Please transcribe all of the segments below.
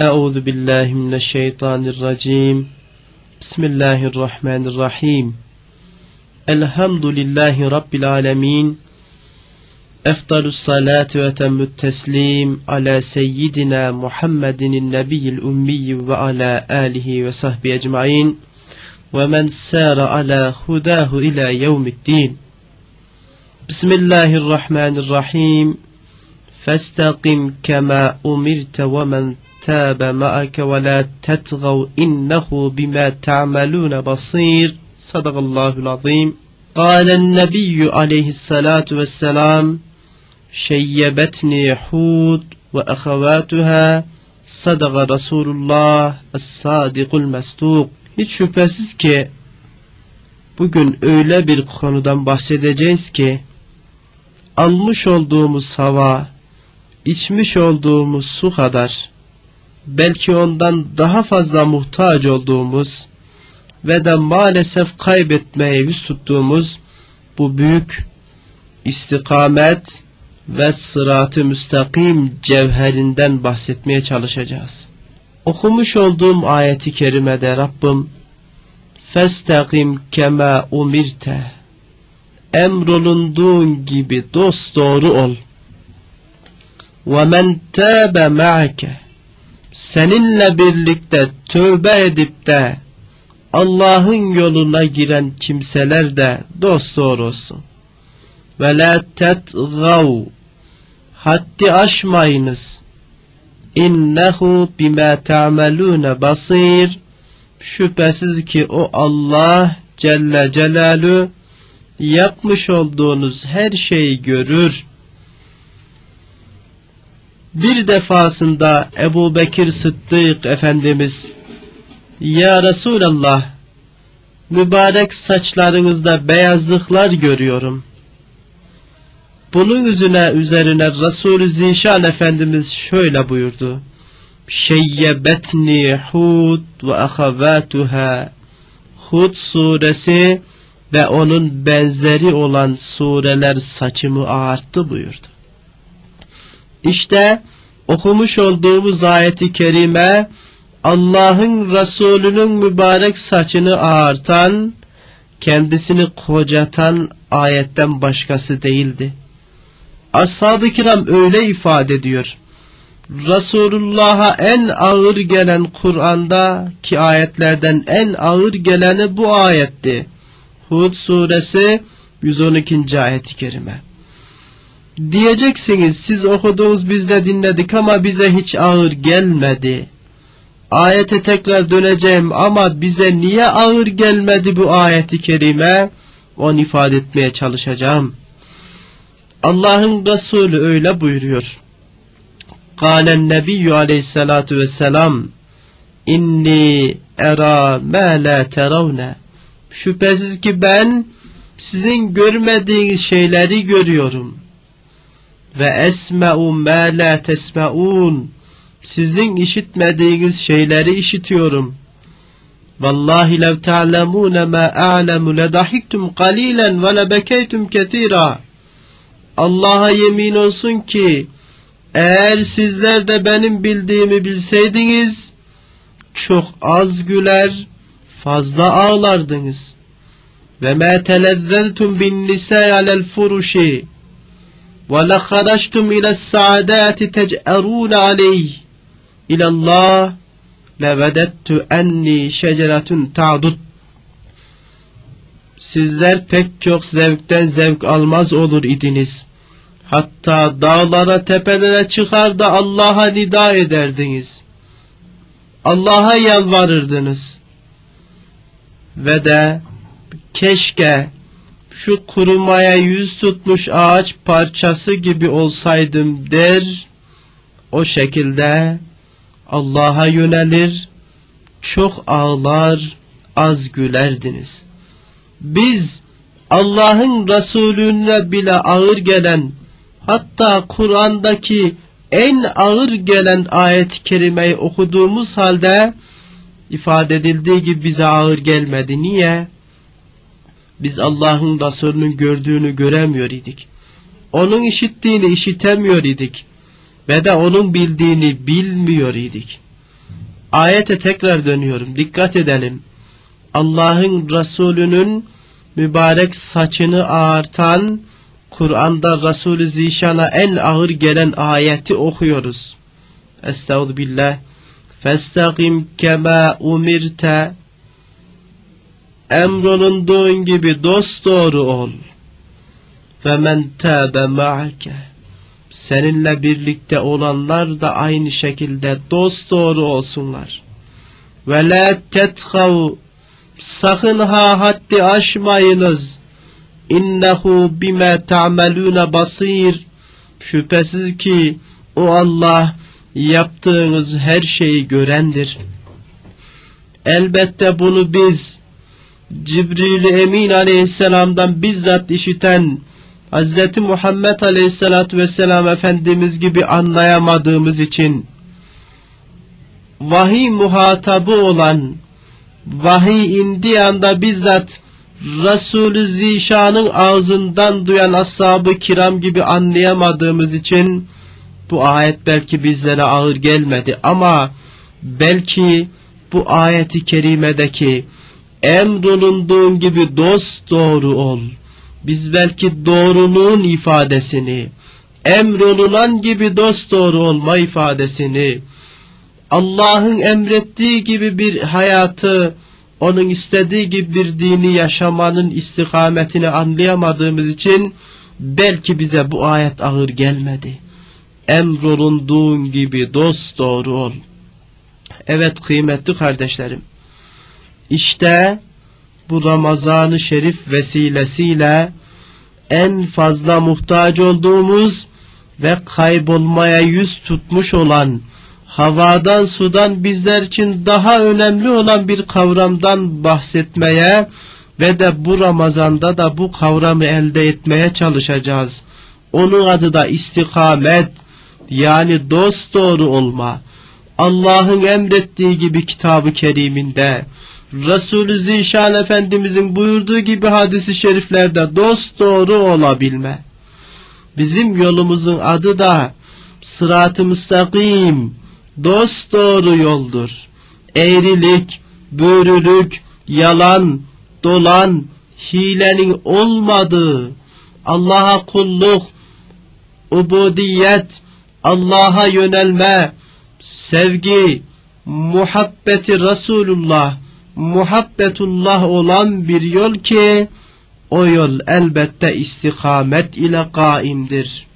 أعوذ بالله من الشيطان الرجيم. بسم الله الرحمن الرحيم. الحمد لله رب العالمين. أفضل الصلاة وتم التسليم على سيدنا محمد النبي الأمي وعلى آله وصحبه أجمعين. ومن سار على هداه إلى يوم الدين. بسم الله الرحمن الرحيم. فاستقم كما أمرت ومن تاب معك ولا تتغوا إنه بما تعملون بصير صدق الله العظيم قال النبي عليه الصلاة والسلام شيبتني حود وأخواتها صدق رسول الله الصادق المصدوق Hiç şüphesiz ki bugün öyle bir konudan bahsedeceğiz ki almış olduğumuz hava, içmiş olduğumuz su kadar belki ondan daha fazla muhtaç olduğumuz ve de maalesef kaybetmeye yüz tuttuğumuz bu büyük istikamet ve sırat-ı müstakim cevherinden bahsetmeye çalışacağız. Okumuş olduğum ayeti kerimede Rabbim Festakim kema umirte emrolunduğun gibi dost doğru ol. Ve men tâbe seninle birlikte tövbe edip de Allah'ın yoluna giren kimseler de dost doğru olsun. Ve la tetgav haddi aşmayınız. İnnehu bima ta'melune basir. Şüphesiz ki o Allah Celle Celaluhu yapmış olduğunuz her şeyi görür. Bir defasında Ebu Bekir Sıddık Efendimiz Ya Resulallah mübarek saçlarınızda beyazlıklar görüyorum. Bunun üzerine üzerine Resulü Zişan Efendimiz şöyle buyurdu. Şeyyebetni Hud ve ahavatuha Hud suresi ve onun benzeri olan sureler saçımı ağarttı buyurdu. İşte okumuş olduğumuz ayeti kerime Allah'ın Resulünün mübarek saçını ağartan, kendisini kocatan ayetten başkası değildi. Ashab-ı kiram öyle ifade ediyor. Resulullah'a en ağır gelen Kur'an'da ki ayetlerden en ağır geleni bu ayetti. Hud suresi 112. ayeti kerime. Diyeceksiniz siz okudunuz biz de dinledik ama bize hiç ağır gelmedi. Ayete tekrar döneceğim ama bize niye ağır gelmedi bu ayeti kerime? Onu ifade etmeye çalışacağım. Allah'ın Resulü öyle buyuruyor. Kâlen nebiyyü aleyhissalatu vesselam inni era ma la teravne Şüphesiz ki ben sizin görmediğiniz şeyleri görüyorum. Ve esme'u ma la tesme'un sizin işitmediğiniz şeyleri işitiyorum. Vallahi lev ta'lemûne mâ a'lemu ledahiktum qalilen ve lebekeytum ketira. Allah'a yemin olsun ki eğer sizler de benim bildiğimi bilseydiniz çok az güler fazla ağlardınız. Ve mâ telezzeltum bin nisâ alel furuşi ve lekharaştum ile saadati tec'erûne aleyh ilallah levedettu enni şeceretun ta'dud Sizler pek çok zevkten zevk almaz olur idiniz. Hatta dağlara tepelere çıkar da Allah'a nida ederdiniz. Allah'a yalvarırdınız. Ve de keşke şu kurumaya yüz tutmuş ağaç parçası gibi olsaydım der, o şekilde Allah'a yönelir, çok ağlar, az gülerdiniz. Biz Allah'ın Resulüne bile ağır gelen, hatta Kur'an'daki en ağır gelen ayet-i kerimeyi okuduğumuz halde ifade edildiği gibi bize ağır gelmedi. Niye? Biz Allah'ın Resulü'nün gördüğünü göremiyor idik. Onun işittiğini işitemiyor idik. Ve de onun bildiğini bilmiyor idik. Ayete tekrar dönüyorum. Dikkat edelim. Allah'ın Resulü'nün mübarek saçını ağartan Kur'an'da Resulü Zişan'a en ağır gelen ayeti okuyoruz. Estağfirullah. Festaqim kema umirte emrolunduğun gibi dost doğru ol. Ve men tâbe ma'ake seninle birlikte olanlar da aynı şekilde dost doğru olsunlar. Ve la tethav sakın ha haddi aşmayınız. İnnehu bime ta'melune basir. Şüphesiz ki o Allah yaptığınız her şeyi görendir. Elbette bunu biz Cibril Emin aleyhisselamdan bizzat işiten Hz. Muhammed aleyhisselatü vesselam Efendimiz gibi anlayamadığımız için vahiy muhatabı olan vahiy indiği anda bizzat Resulü Zişan'ın ağzından duyan ashab-ı kiram gibi anlayamadığımız için bu ayet belki bizlere ağır gelmedi ama belki bu ayeti kerimedeki emrolunduğun gibi dost doğru ol. Biz belki doğruluğun ifadesini, emrolunan gibi dost doğru olma ifadesini, Allah'ın emrettiği gibi bir hayatı, onun istediği gibi bir dini yaşamanın istikametini anlayamadığımız için belki bize bu ayet ağır gelmedi. Emrolunduğun gibi dost doğru ol. Evet kıymetli kardeşlerim. İşte bu Ramazan-ı Şerif vesilesiyle en fazla muhtaç olduğumuz ve kaybolmaya yüz tutmuş olan havadan sudan bizler için daha önemli olan bir kavramdan bahsetmeye ve de bu Ramazan'da da bu kavramı elde etmeye çalışacağız. Onun adı da istikamet yani dost doğru olma. Allah'ın emrettiği gibi kitabı keriminde Resulü Zişan Efendimizin buyurduğu gibi hadisi şeriflerde dost doğru olabilme. Bizim yolumuzun adı da sırat-ı müstakim, dost doğru yoldur. Eğrilik, börülük, yalan, dolan, hilenin olmadığı, Allah'a kulluk, ubudiyet, Allah'a yönelme, sevgi, muhabbeti Resulullah, muhabbetullah olan bir yol ki o yol elbette istikamet ile kaimdir.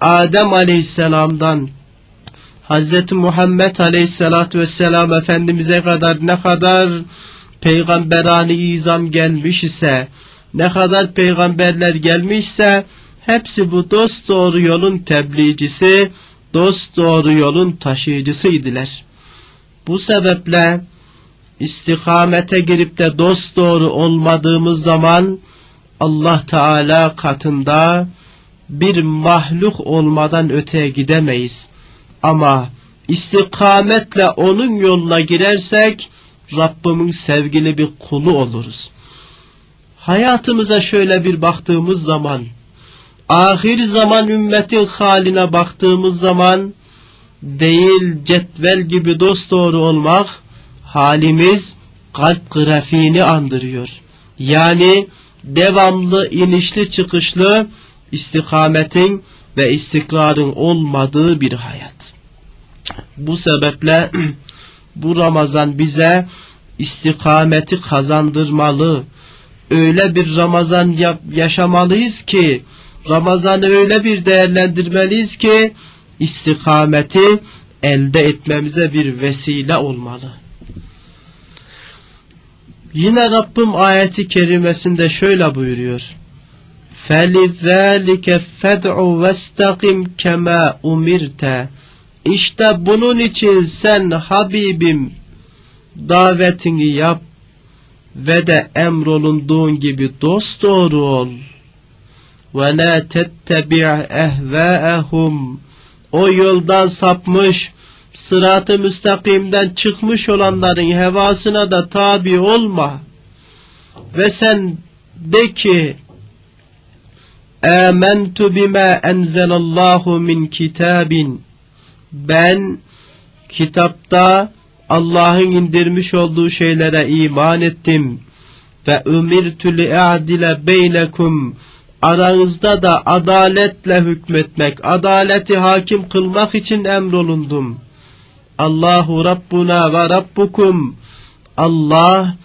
Adem aleyhisselamdan Hz. Muhammed aleyhisselatü vesselam Efendimiz'e kadar ne kadar peygamberani izam gelmiş ise ne kadar peygamberler gelmişse hepsi bu dost doğru yolun tebliğcisi, dost doğru yolun taşıyıcısıydılar. Bu sebeple istikamete girip de dost doğru olmadığımız zaman Allah Teala katında bir mahluk olmadan öteye gidemeyiz. Ama istikametle onun yoluna girersek Rabbimin sevgili bir kulu oluruz. Hayatımıza şöyle bir baktığımız zaman, ahir zaman ümmetin haline baktığımız zaman, değil cetvel gibi dost doğru olmak, halimiz kalp grafiğini andırıyor. Yani devamlı inişli çıkışlı istikametin ve istikrarın olmadığı bir hayat. Bu sebeple bu Ramazan bize istikameti kazandırmalı. Öyle bir Ramazan yaşamalıyız ki Ramazan'ı öyle bir değerlendirmeliyiz ki istikameti elde etmemize bir vesile olmalı. Yine Rabbim ayeti kerimesinde şöyle buyuruyor. فَلِذَٰلِكَ فَدْعُ وَاسْتَقِمْ كَمَا umirte. İşte bunun için sen Habibim davetini yap ve de emrolunduğun gibi dost doğru ol. Ve la tettebi' ehvâehum. O yoldan sapmış sırat-ı müstakimden çıkmış olanların hevasına da tabi olma. Ve sen de ki Âmentu bima enzelallahu min kitabin ben kitapta Allah'ın indirmiş olduğu şeylere iman ettim. Ve umirtu li'adile beynekum aranızda da adaletle hükmetmek, adaleti hakim kılmak için emrolundum. Allahu Rabbuna ve Rabbukum Allah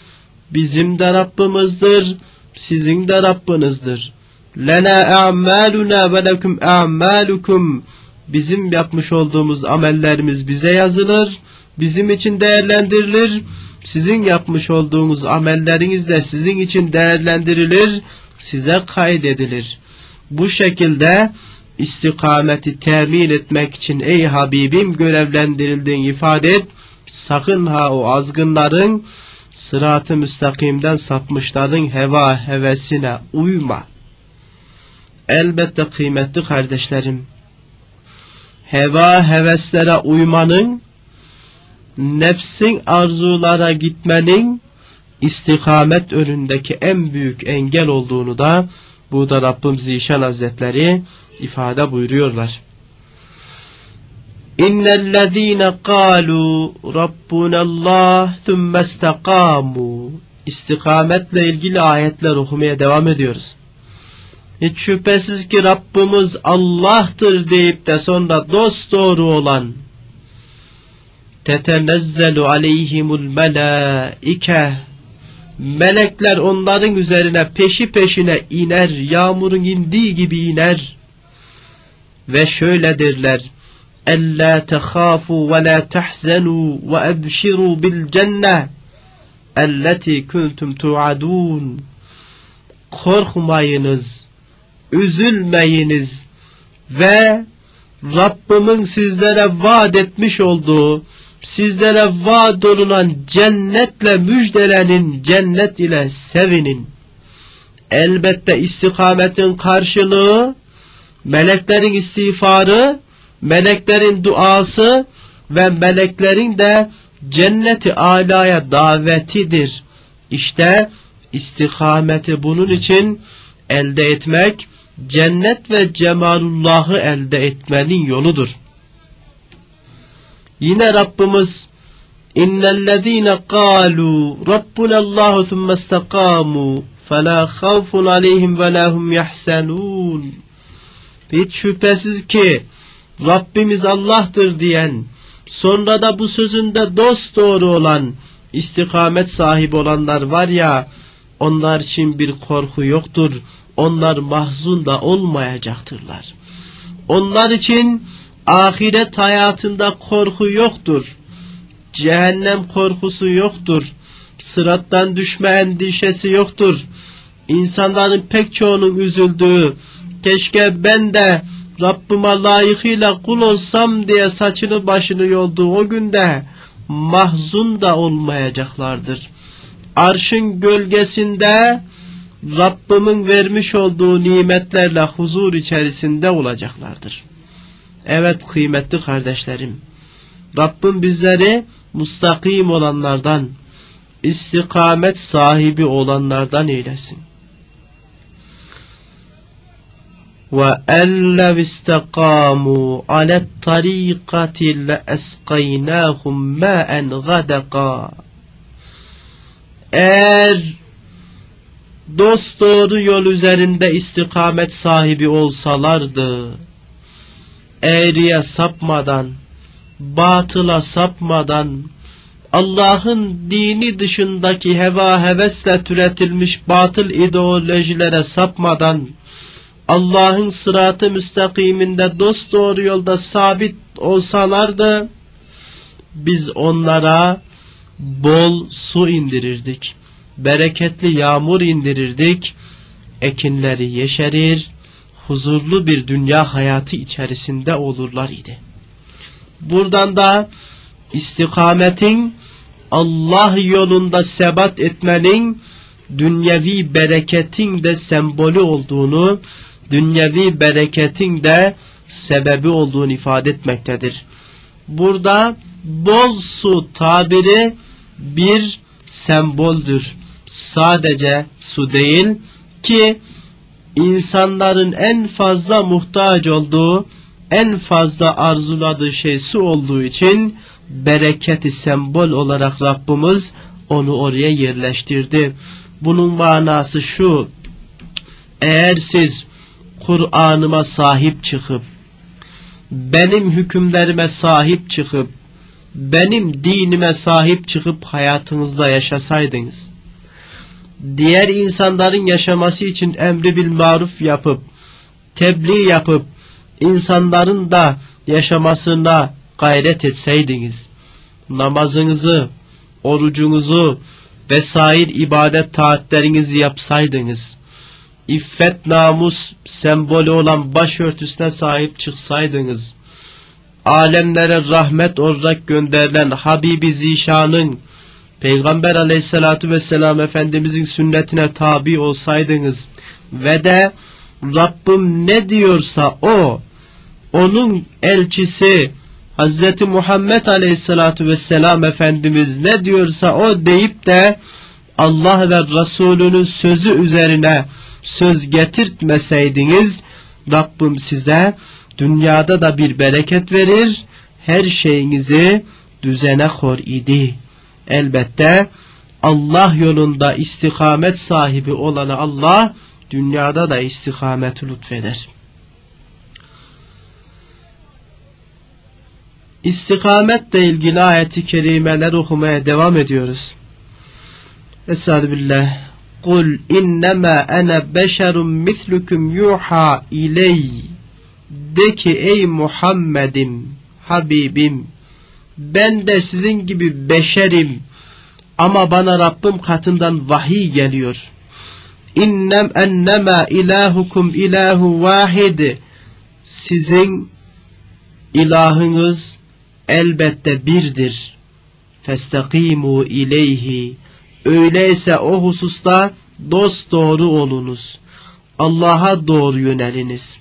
bizim de Rabbimizdir, sizin de Rabbinizdir. Lena a'maluna ve lekum a'malukum bizim yapmış olduğumuz amellerimiz bize yazılır, bizim için değerlendirilir. Sizin yapmış olduğunuz amelleriniz de sizin için değerlendirilir, size kaydedilir. Bu şekilde istikameti temin etmek için ey Habibim görevlendirildiğin ifade et. Sakın ha o azgınların sırat-ı müstakimden sapmışların heva hevesine uyma. Elbette kıymetli kardeşlerim, heva heveslere uymanın, nefsin arzulara gitmenin istikamet önündeki en büyük engel olduğunu da burada Rabbim Zişan Hazretleri ifade buyuruyorlar. İnnellezîne kâlû Rabbunallah thumma istakâmû İstikametle ilgili ayetler okumaya devam ediyoruz. Hiç şüphesiz ki Rabbimiz Allah'tır deyip de sonra dost doğru olan tetenezzelu aleyhimul melâike melekler onların üzerine peşi peşine iner yağmurun indiği gibi iner ve şöyle derler. Ella tehafu ve la tahzenu ve ebşiru bil cenne elleti kuntum tuadun. Korkmayınız, üzülmeyiniz ve Rabbimin sizlere vaat etmiş olduğu, sizlere vaat olunan cennetle müjdelenin, cennet ile sevinin. Elbette istikametin karşılığı meleklerin istiğfarı, meleklerin duası ve meleklerin de cenneti alaya davetidir. İşte istikameti bunun için elde etmek, cennet ve cemalullahı elde etmenin yoludur. Yine Rabbimiz İnnellezîne kâlû Rabbunallâhu thumme istekâmû felâ khawfun aleyhim ve lahum yahsenûn Hiç şüphesiz ki Rabbimiz Allah'tır diyen, sonra da bu sözünde dost doğru olan, istikamet sahibi olanlar var ya, onlar için bir korku yoktur, onlar mahzun da olmayacaktırlar. Onlar için ahiret hayatında korku yoktur, cehennem korkusu yoktur, sırattan düşme endişesi yoktur. İnsanların pek çoğunun üzüldüğü, keşke ben de Rabbime layıkıyla kul olsam diye saçını başını yolduğu o günde mahzun da olmayacaklardır. Arşın gölgesinde Rabbimin vermiş olduğu nimetlerle huzur içerisinde olacaklardır. Evet kıymetli kardeşlerim, Rabbim bizleri mustakim olanlardan, istikamet sahibi olanlardan eylesin. وأن لو استقاموا على الطريقة لأسقيناهم ماء غدقا Eğer dost doğru yol üzerinde istikamet sahibi olsalardı, eğriye sapmadan, batıla sapmadan, Allah'ın dini dışındaki heva hevesle türetilmiş batıl ideolojilere sapmadan, Allah'ın sıratı müstakiminde dost doğru yolda sabit olsalardı biz onlara bol su indirirdik. Bereketli yağmur indirirdik. Ekinleri yeşerir, huzurlu bir dünya hayatı içerisinde olurlar idi. Buradan da istikametin Allah yolunda sebat etmenin dünyevi bereketin de sembolü olduğunu dünyevi bereketin de sebebi olduğunu ifade etmektedir. Burada bol su tabiri bir semboldür. Sadece su değil ki insanların en fazla muhtaç olduğu, en fazla arzuladığı şey su olduğu için bereketi sembol olarak Rabbimiz onu oraya yerleştirdi. Bunun manası şu. Eğer siz Kur'an'ıma sahip çıkıp benim hükümlerime sahip çıkıp benim dinime sahip çıkıp hayatınızda yaşasaydınız diğer insanların yaşaması için emri bil maruf yapıp tebliğ yapıp insanların da yaşamasına gayret etseydiniz namazınızı orucunuzu vesaire ibadet taatlerinizi yapsaydınız iffet namus sembolü olan başörtüsüne sahip çıksaydınız, alemlere rahmet olarak gönderilen Habibi Zişan'ın Peygamber aleyhissalatu vesselam Efendimizin sünnetine tabi olsaydınız ve de Rabbim ne diyorsa o, onun elçisi Hazreti Muhammed aleyhissalatu vesselam Efendimiz ne diyorsa o deyip de Allah ve Resulünün sözü üzerine söz getirtmeseydiniz Rabbim size dünyada da bir bereket verir, her şeyinizi düzene kor idi. Elbette Allah yolunda istikamet sahibi olana Allah dünyada da istikamet lütfeder. İstikametle ilgili ayeti kerimeler okumaya devam ediyoruz. Estağfirullah. Kul innema ene beşerun mislukum yuha iley. De ki ey Muhammed'im, Habibim, ben de sizin gibi beşerim ama bana Rabbim katından vahiy geliyor. İnnem ennema ilahukum ilahu vahid. Sizin ilahınız elbette birdir. Festakimu ileyhi Öyleyse o hususta dost doğru olunuz. Allah'a doğru yöneliniz.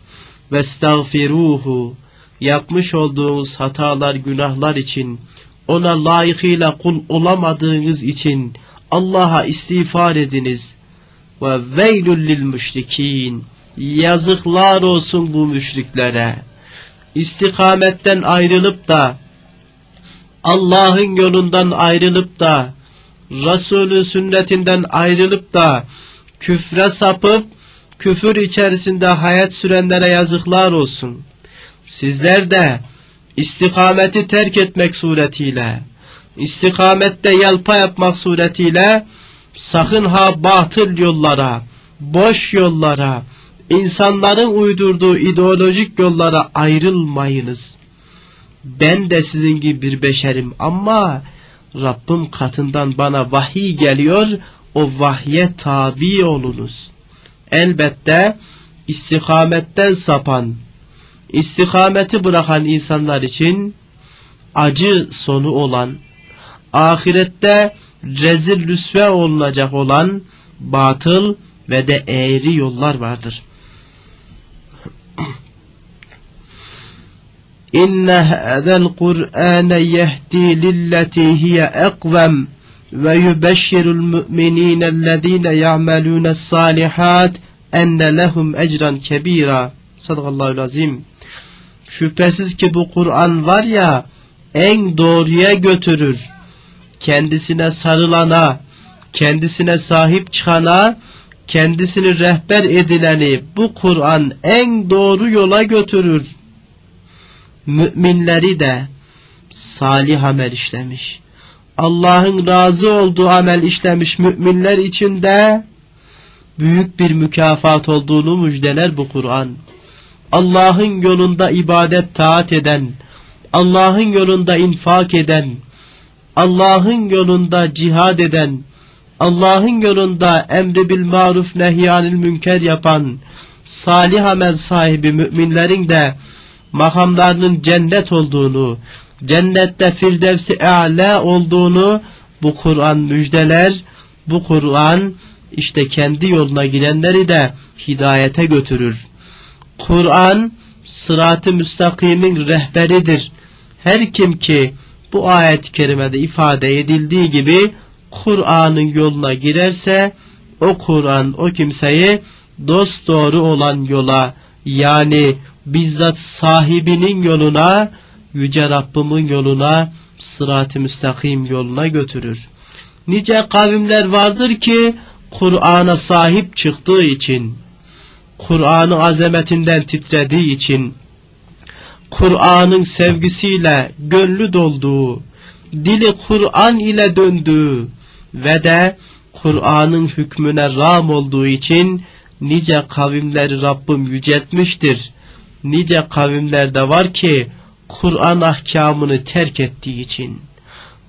Vestağfiruhu yapmış olduğunuz hatalar günahlar için ona layıkıyla kul olamadığınız için Allah'a istiğfar ediniz. Ve veylül lil müşrikin yazıklar olsun bu müşriklere. İstikametten ayrılıp da Allah'ın yolundan ayrılıp da Resulü sünnetinden ayrılıp da küfre sapıp küfür içerisinde hayat sürenlere yazıklar olsun. Sizler de istikameti terk etmek suretiyle, istikamette yalpa yapmak suretiyle sakın ha batıl yollara, boş yollara, insanların uydurduğu ideolojik yollara ayrılmayınız. Ben de sizin gibi bir beşerim ama Rabbim katından bana vahiy geliyor, o vahye tabi olunuz. Elbette istikametten sapan, istikameti bırakan insanlar için acı sonu olan, ahirette rezil rüsve olunacak olan batıl ve de eğri yollar vardır. إن هذا القرآن يهدي للتي هي أقوم ويبشر المؤمنين الذين يعملون الصالحات أن لهم أجرا كبيرا Sadakallahu azim. Şüphesiz ki bu Kur'an var ya en doğruya götürür. Kendisine sarılana, kendisine sahip çıkana, kendisini rehber edileni bu Kur'an en doğru yola götürür müminleri de salih amel işlemiş. Allah'ın razı olduğu amel işlemiş müminler için de büyük bir mükafat olduğunu müjdeler bu Kur'an. Allah'ın yolunda ibadet taat eden, Allah'ın yolunda infak eden, Allah'ın yolunda cihad eden, Allah'ın yolunda emri bil maruf nehyanil münker yapan, salih amel sahibi müminlerin de makamlarının cennet olduğunu, cennette firdevsi e'la olduğunu bu Kur'an müjdeler. Bu Kur'an işte kendi yoluna gidenleri de hidayete götürür. Kur'an sırat-ı müstakimin rehberidir. Her kim ki bu ayet-i kerimede ifade edildiği gibi Kur'an'ın yoluna girerse o Kur'an o kimseyi dost doğru olan yola yani bizzat sahibinin yoluna, Yüce Rabbimin yoluna sırat-ı müstakim yoluna götürür. Nice kavimler vardır ki Kur'an'a sahip çıktığı için, Kur'an'ın azametinden titrediği için, Kur'an'ın sevgisiyle gönlü dolduğu, dili Kur'an ile döndüğü ve de Kur'an'ın hükmüne ram olduğu için nice kavimleri Rabbim yüceltmiştir. Nice kavimlerde var ki Kur'an ahkamını terk ettiği için,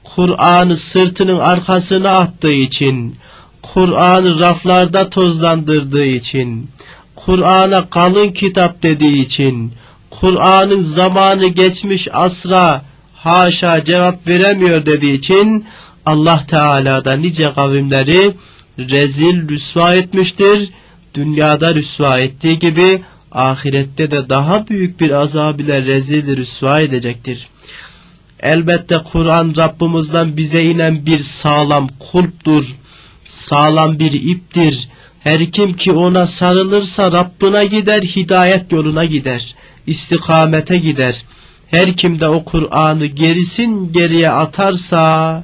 Kur'an'ı sırtının arkasına attığı için, Kur'an'ı raflarda tozlandırdığı için, Kur'an'a kalın kitap dediği için, Kur'an'ın zamanı geçmiş asra haşa cevap veremiyor dediği için Allah Teala da nice kavimleri rezil rüsva etmiştir. Dünyada rüsva ettiği gibi ahirette de daha büyük bir azab ile rezil rüsva edecektir. Elbette Kur'an Rabbimizden bize inen bir sağlam kulptur, sağlam bir iptir. Her kim ki ona sarılırsa Rabbına gider, hidayet yoluna gider, istikamete gider. Her kim de o Kur'an'ı gerisin geriye atarsa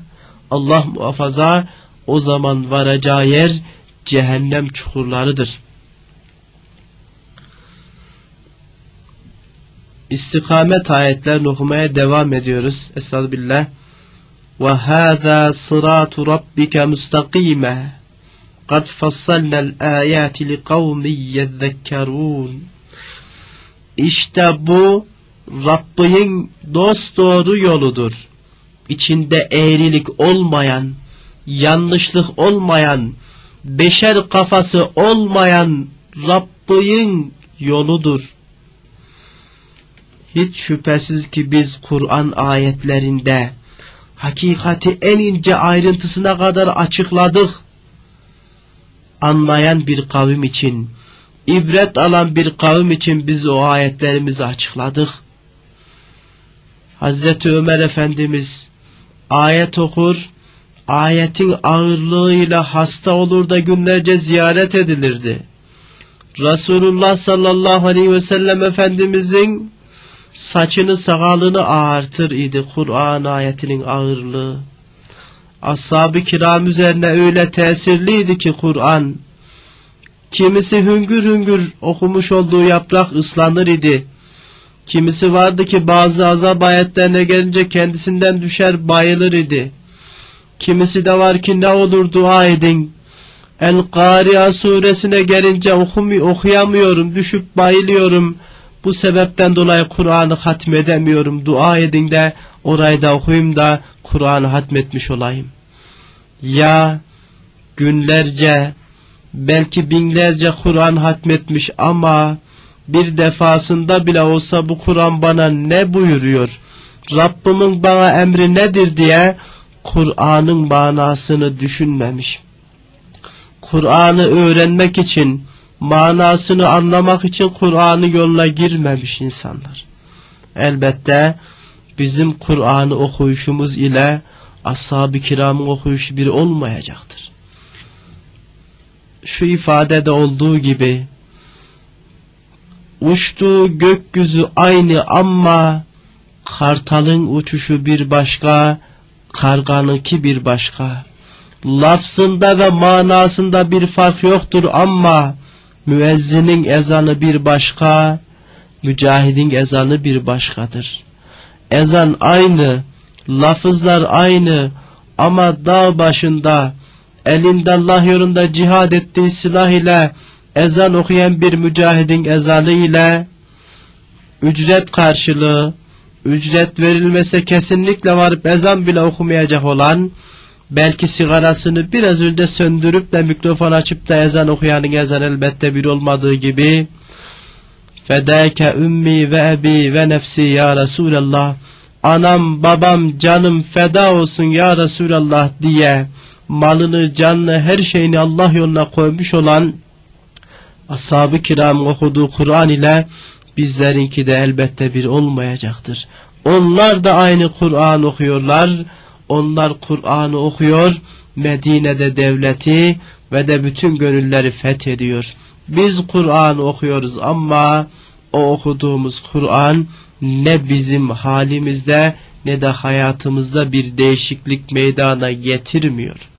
Allah muhafaza o zaman varacağı yer cehennem çukurlarıdır. İstikamet ayetlerini okumaya devam ediyoruz. Estağfirullah. Ve hâzâ sırâtu rabbike mustakîme. Kad fassalnel âyâti li kavmi. İşte bu Rabbinin dost doğru yoludur. İçinde eğrilik olmayan, yanlışlık olmayan, beşer kafası olmayan Rabbinin yoludur. Hiç şüphesiz ki biz Kur'an ayetlerinde hakikati en ince ayrıntısına kadar açıkladık. Anlayan bir kavim için, ibret alan bir kavim için biz o ayetlerimizi açıkladık. Hazreti Ömer Efendimiz ayet okur, ayetin ağırlığıyla hasta olur da günlerce ziyaret edilirdi. Resulullah sallallahu aleyhi ve sellem Efendimizin saçını sakalını ağartır idi Kur'an ayetinin ağırlığı. Ashab-ı kiram üzerine öyle tesirliydi ki Kur'an, kimisi hüngür hüngür okumuş olduğu yaprak ıslanır idi. Kimisi vardı ki bazı azap ayetlerine gelince kendisinden düşer bayılır idi. Kimisi de var ki ne olur dua edin. El-Kariya suresine gelince okuyamıyorum, düşüp bayılıyorum. Bu sebepten dolayı Kur'an'ı hatmedemiyorum. Dua edin de orayı da okuyayım da Kur'an'ı hatmetmiş olayım. Ya günlerce belki binlerce Kur'an hatmetmiş ama bir defasında bile olsa bu Kur'an bana ne buyuruyor? Rabbimin bana emri nedir diye Kur'an'ın manasını düşünmemiş. Kur'an'ı öğrenmek için, manasını anlamak için Kur'an'ı yoluna girmemiş insanlar. Elbette bizim Kur'an'ı okuyuşumuz ile ashab-ı kiramın okuyuşu bir olmayacaktır. Şu ifadede olduğu gibi uçtuğu gökyüzü aynı ama kartalın uçuşu bir başka, karganınki bir başka. Lafzında ve manasında bir fark yoktur ama müezzinin ezanı bir başka, mücahidin ezanı bir başkadır. Ezan aynı, lafızlar aynı ama dağ başında elinde Allah yolunda cihad ettiği silah ile ezan okuyan bir mücahidin ezanı ile ücret karşılığı, ücret verilmese kesinlikle varıp ezan bile okumayacak olan, belki sigarasını biraz önce söndürüp de mikrofon açıp da ezan okuyanın ezan elbette bir olmadığı gibi, fedâke ümmi ve ebi ve nefsi ya Resulallah, anam babam canım feda olsun ya Resulallah diye, malını canını her şeyini Allah yoluna koymuş olan, ashab-ı kiram okuduğu Kur'an ile bizlerinki de elbette bir olmayacaktır. Onlar da aynı Kur'an okuyorlar. Onlar Kur'an'ı okuyor. Medine'de devleti ve de bütün gönülleri fethediyor. Biz Kur'an okuyoruz ama o okuduğumuz Kur'an ne bizim halimizde ne de hayatımızda bir değişiklik meydana getirmiyor.